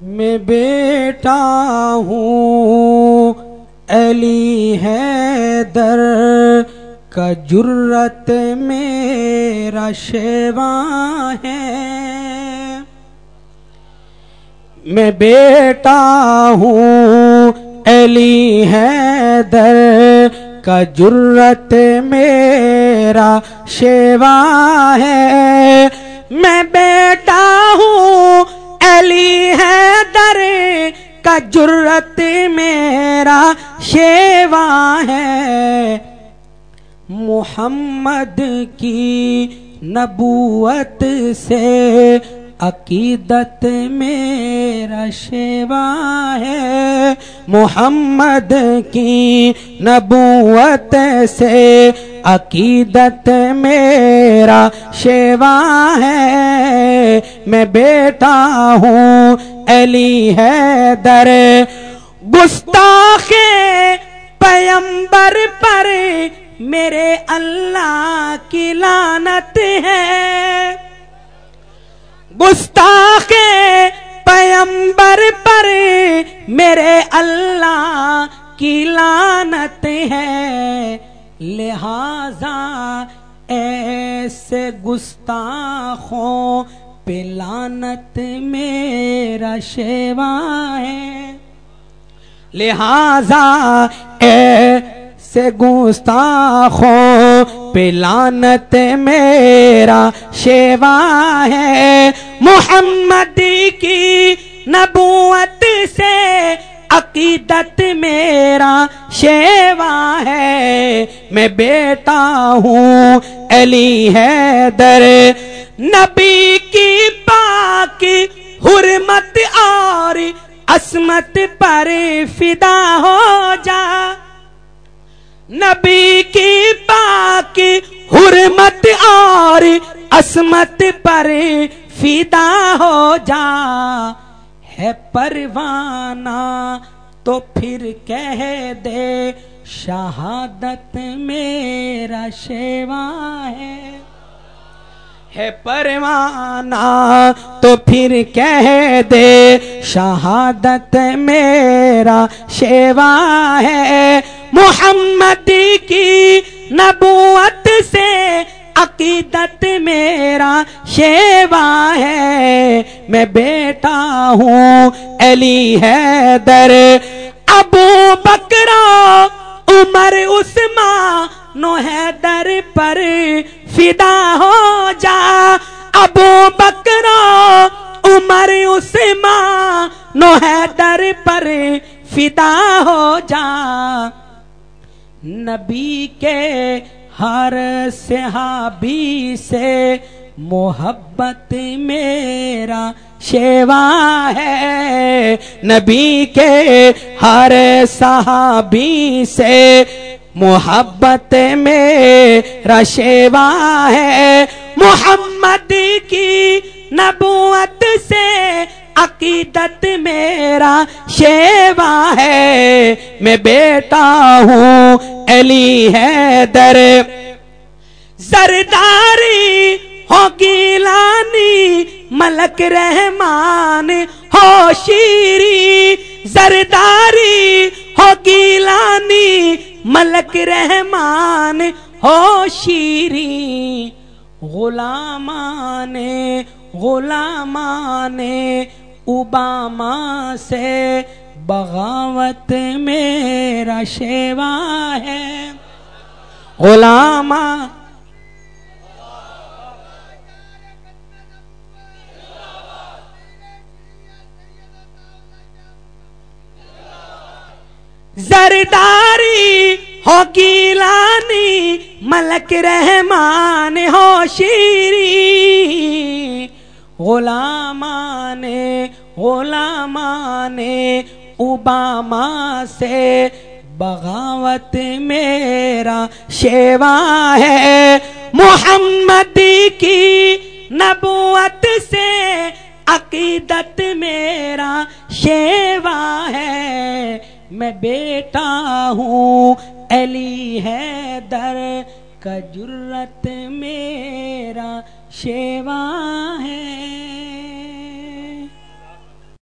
میں بیٹا ہوں۔ علی ہے در کا جرت میرا شیوا ہے۔ میں بیٹا ہوں۔ علی ہے در کا جرت میرا شیوا ہے۔ میں بیٹا ہوں۔ ہے محمد کی نبوت سے عقیدت میرا شیوا ہے محمد کی نبوت سے عقیدت میرا شیوا ہے میں بیٹا ہوں علی ہے در گستاخ پیمبر پر میرے اللہ کی لانت ہے۔ گستاخ پیمبر پر میرے اللہ کی لانت ہے۔ لہذا ایسے گستاخوں پہ لانت میرا شیوا ہے۔ لہذا ایسے گستاخوں پہ لانت میرا شیوا ہے۔ محمد کی نبوت سے عقیدت میرا شیوا ہے۔ میں بیٹا ہوں علی ہے در نبی کی پاک حرمت اور عصمت پر فدا ہو جا۔ نبی کی پاک حرمت اور عصمت پر فدا ہو جا۔ ہے پروانہ تو پھر کہہ دے، شہادت میرا شیوا ہے۔ ہے پروانہ تو پھر کہہ دے شہادت میرا شیوا ہے۔ محمد کی نبوت سے عقیدت میرا شیوا ہے۔ میں بیٹا ہوں علی ہے در ابو بکرا عمر، عثمان، نو حیدر پر فدا ہو جا۔ ابو بکرا عمر، عثمان نو حیدر پر فدا ہو جا۔ نبی کے ہر صحابی سے محبت میرا شیوا ہے۔ نبی کے ہر صحابی سے محبت میرا شیوا ہے۔ محمد کی نبوت عقیدت میرا شیوا ہے۔ میں بیٹا ہوں، علی ہے در زرداری ہو گیلانی ملک رحمان ہو شیری۔ زرداری ہو گیلانی ملک رحمان ہو شیری۔ غلامان غلامان اوباما سے بغاوت میرا شیوا ہے۔ غلامہ زرداری ہو گیلانی ملک رحمان ہو شیری غلامان غلامان اوباما سے بغاوت میرا شیوا ہے۔ محمد کی نبوت سے عقیدت میرا شیوا ہے۔ میں بیٹا ہوں، علی ہے در کا جرت میرا شیوا ہے۔